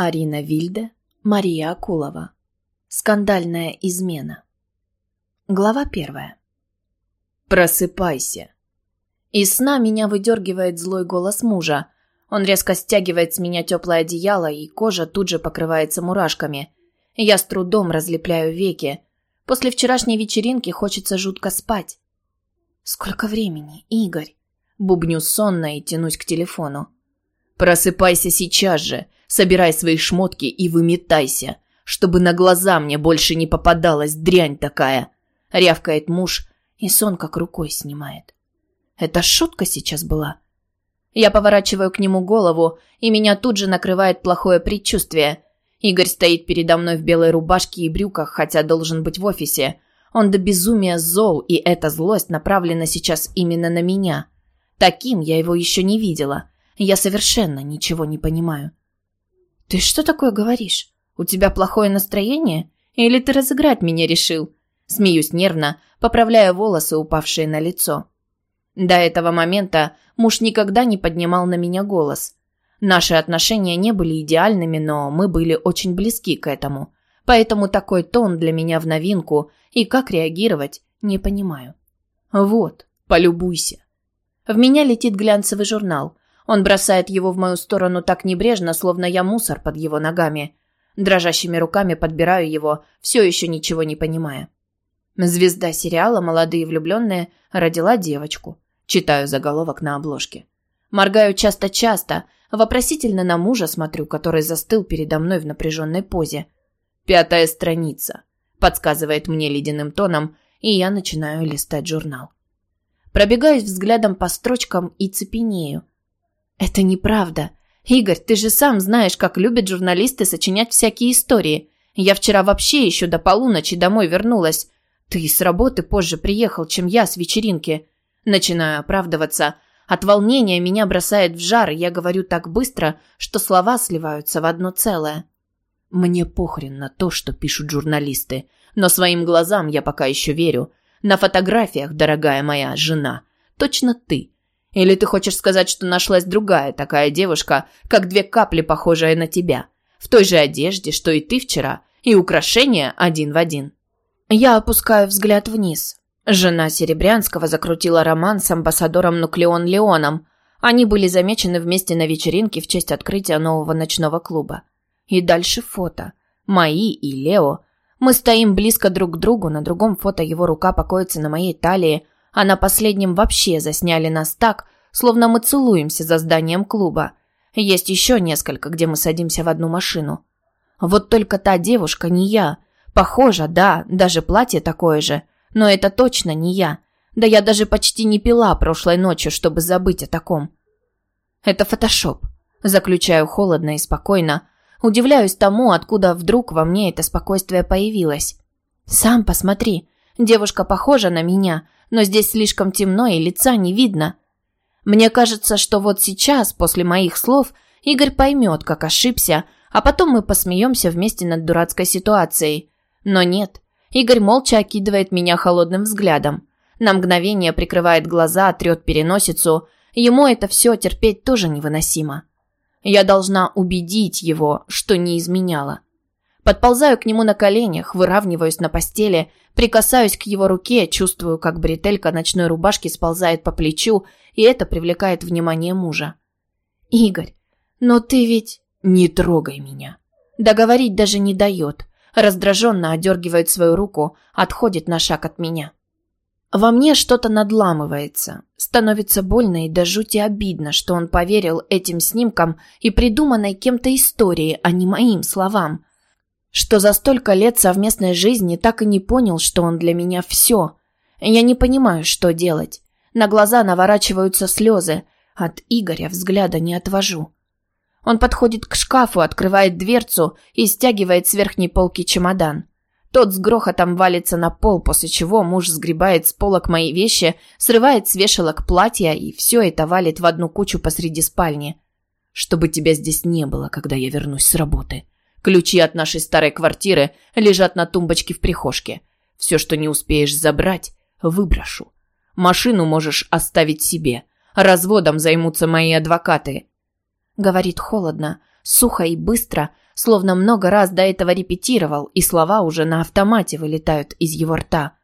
Арина Вильде, Мария Акулова. Скандальная измена. Глава первая. «Просыпайся!» Из сна меня выдергивает злой голос мужа. Он резко стягивает с меня теплое одеяло, и кожа тут же покрывается мурашками. Я с трудом разлепляю веки. После вчерашней вечеринки хочется жутко спать. «Сколько времени, Игорь?» Бубню сонно и тянусь к телефону. «Просыпайся сейчас же!» Собирай свои шмотки и выметайся, чтобы на глаза мне больше не попадалась дрянь такая. Рявкает муж, и сон как рукой снимает. Это шутка сейчас была? Я поворачиваю к нему голову, и меня тут же накрывает плохое предчувствие. Игорь стоит передо мной в белой рубашке и брюках, хотя должен быть в офисе. Он до безумия зол, и эта злость направлена сейчас именно на меня. Таким я его еще не видела. Я совершенно ничего не понимаю. «Ты что такое говоришь? У тебя плохое настроение? Или ты разыграть меня решил?» Смеюсь нервно, поправляя волосы, упавшие на лицо. До этого момента муж никогда не поднимал на меня голос. Наши отношения не были идеальными, но мы были очень близки к этому. Поэтому такой тон для меня в новинку, и как реагировать, не понимаю. Вот, полюбуйся. В меня летит глянцевый журнал. Он бросает его в мою сторону так небрежно, словно я мусор под его ногами. Дрожащими руками подбираю его, все еще ничего не понимая. Звезда сериала «Молодые влюбленные» родила девочку. Читаю заголовок на обложке. Моргаю часто-часто, вопросительно на мужа смотрю, который застыл передо мной в напряженной позе. «Пятая страница», — подсказывает мне ледяным тоном, и я начинаю листать журнал. Пробегаюсь взглядом по строчкам и цепенею. «Это неправда. Игорь, ты же сам знаешь, как любят журналисты сочинять всякие истории. Я вчера вообще еще до полуночи домой вернулась. Ты с работы позже приехал, чем я с вечеринки». Начинаю оправдываться. От волнения меня бросает в жар, я говорю так быстро, что слова сливаются в одно целое. Мне похрен на то, что пишут журналисты, но своим глазам я пока еще верю. На фотографиях, дорогая моя жена, точно ты – или ты хочешь сказать, что нашлась другая такая девушка, как две капли, похожая на тебя, в той же одежде, что и ты вчера, и украшения один в один?» Я опускаю взгляд вниз. Жена Серебрянского закрутила роман с амбассадором Нуклеон Леоном. Они были замечены вместе на вечеринке в честь открытия нового ночного клуба. И дальше фото. Мои и Лео. Мы стоим близко друг к другу, на другом фото его рука покоится на моей талии, а на последнем вообще засняли нас так, словно мы целуемся за зданием клуба. Есть еще несколько, где мы садимся в одну машину. Вот только та девушка не я. Похоже, да, даже платье такое же. Но это точно не я. Да я даже почти не пила прошлой ночью, чтобы забыть о таком. Это фотошоп. Заключаю холодно и спокойно. Удивляюсь тому, откуда вдруг во мне это спокойствие появилось. Сам посмотри. Девушка похожа на меня, но здесь слишком темно и лица не видно. Мне кажется, что вот сейчас, после моих слов, Игорь поймет, как ошибся, а потом мы посмеемся вместе над дурацкой ситуацией. Но нет. Игорь молча окидывает меня холодным взглядом. На мгновение прикрывает глаза, трет переносицу. Ему это все терпеть тоже невыносимо. Я должна убедить его, что не изменяла. Подползаю к нему на коленях, выравниваюсь на постели, прикасаюсь к его руке, чувствую, как бретелька ночной рубашки сползает по плечу, и это привлекает внимание мужа. «Игорь, но ты ведь...» «Не трогай меня!» Договорить даже не дает. Раздраженно одергивает свою руку, отходит на шаг от меня. Во мне что-то надламывается. Становится больно и до жути обидно, что он поверил этим снимкам и придуманной кем-то истории, а не моим словам что за столько лет совместной жизни так и не понял, что он для меня все. Я не понимаю, что делать. На глаза наворачиваются слезы. От Игоря взгляда не отвожу. Он подходит к шкафу, открывает дверцу и стягивает с верхней полки чемодан. Тот с грохотом валится на пол, после чего муж сгребает с полок мои вещи, срывает с вешалок платья и все это валит в одну кучу посреди спальни. Чтобы тебя здесь не было, когда я вернусь с работы. Ключи от нашей старой квартиры лежат на тумбочке в прихожке. Все, что не успеешь забрать, выброшу. Машину можешь оставить себе. Разводом займутся мои адвокаты. Говорит холодно, сухо и быстро, словно много раз до этого репетировал, и слова уже на автомате вылетают из его рта.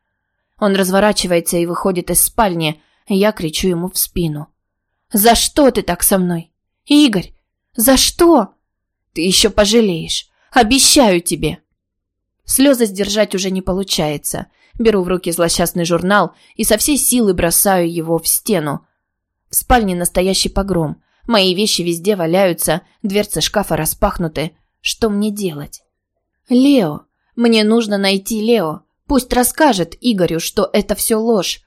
Он разворачивается и выходит из спальни, я кричу ему в спину. «За что ты так со мной? Игорь, за что?» «Ты еще пожалеешь. Обещаю тебе!» Слезы сдержать уже не получается. Беру в руки злосчастный журнал и со всей силы бросаю его в стену. В спальне настоящий погром. Мои вещи везде валяются, дверцы шкафа распахнуты. Что мне делать? Лео. Мне нужно найти Лео. Пусть расскажет Игорю, что это все ложь.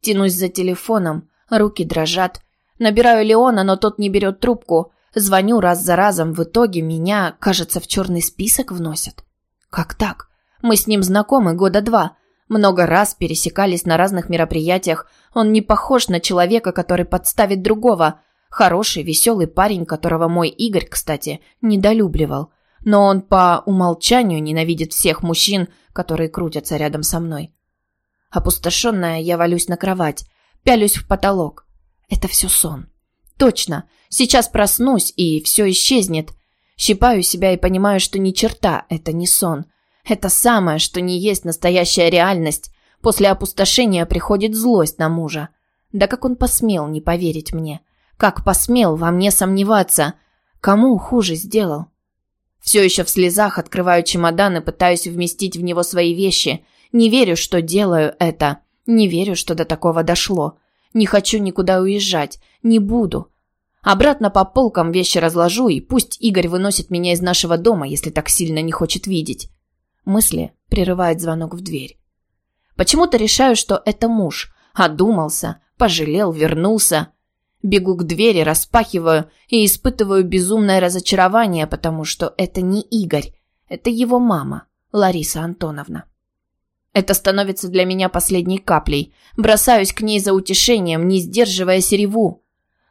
Тянусь за телефоном, руки дрожат. Набираю Леона, но тот не берет трубку. Звоню раз за разом, в итоге меня, кажется, в черный список вносят. Как так? Мы с ним знакомы года два. Много раз пересекались на разных мероприятиях. Он не похож на человека, который подставит другого. Хороший, веселый парень, которого мой Игорь, кстати, недолюбливал. Но он по умолчанию ненавидит всех мужчин, которые крутятся рядом со мной. Опустошенная, я валюсь на кровать, пялюсь в потолок. Это все сон. Точно. Сейчас проснусь, и все исчезнет. Щипаю себя и понимаю, что ни черта это не сон. Это самое, что не есть настоящая реальность. После опустошения приходит злость на мужа. Да как он посмел не поверить мне? Как посмел во мне сомневаться? Кому хуже сделал? Все еще в слезах открываю чемодан и пытаюсь вместить в него свои вещи. Не верю, что делаю это. Не верю, что до такого дошло. Не хочу никуда уезжать. Не буду. Обратно по полкам вещи разложу, и пусть Игорь выносит меня из нашего дома, если так сильно не хочет видеть. Мысли прерывает звонок в дверь. Почему-то решаю, что это муж. Одумался, пожалел, вернулся. Бегу к двери, распахиваю и испытываю безумное разочарование, потому что это не Игорь, это его мама, Лариса Антоновна. Это становится для меня последней каплей. Бросаюсь к ней за утешением, не сдерживая реву.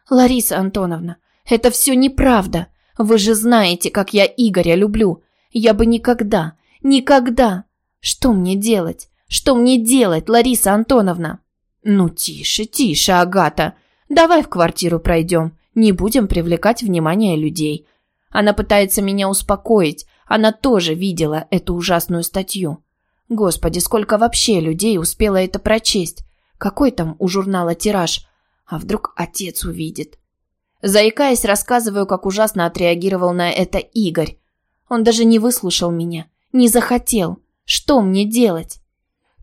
«Лариса Антоновна, это все неправда. Вы же знаете, как я Игоря люблю. Я бы никогда, никогда... Что мне делать? Что мне делать, Лариса Антоновна?» «Ну, тише, тише, Агата. Давай в квартиру пройдем. Не будем привлекать внимание людей». Она пытается меня успокоить. Она тоже видела эту ужасную статью. Господи, сколько вообще людей успело это прочесть? Какой там у журнала тираж? А вдруг отец увидит? Заикаясь, рассказываю, как ужасно отреагировал на это Игорь. Он даже не выслушал меня, не захотел. Что мне делать?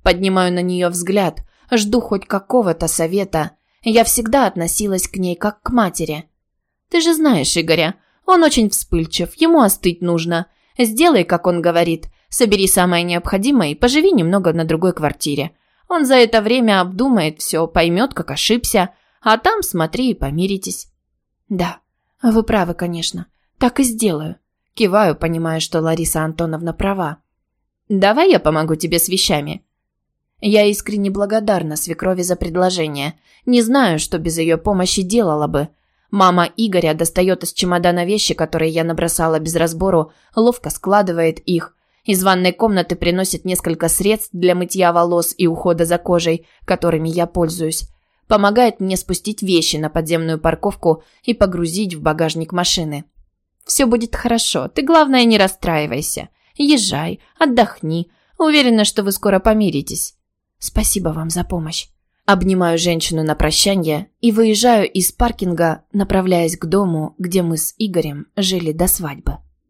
Поднимаю на нее взгляд, жду хоть какого-то совета. Я всегда относилась к ней как к матери. Ты же знаешь Игоря, он очень вспыльчив, ему остыть нужно. Сделай, как он говорит, собери самое необходимое и поживи немного на другой квартире. Он за это время обдумает все, поймет, как ошибся, а там смотри и помиритесь». «Да, вы правы, конечно. Так и сделаю». Киваю, понимая, что Лариса Антоновна права. «Давай я помогу тебе с вещами». Я искренне благодарна свекрови за предложение. Не знаю, что без ее помощи делала бы. Мама Игоря достает из чемодана вещи, которые я набросала без разбору, ловко складывает их. Из ванной комнаты приносит несколько средств для мытья волос и ухода за кожей, которыми я пользуюсь помогает мне спустить вещи на подземную парковку и погрузить в багажник машины. «Все будет хорошо, ты, главное, не расстраивайся. Езжай, отдохни. Уверена, что вы скоро помиритесь». «Спасибо вам за помощь». Обнимаю женщину на прощание и выезжаю из паркинга, направляясь к дому, где мы с Игорем жили до свадьбы.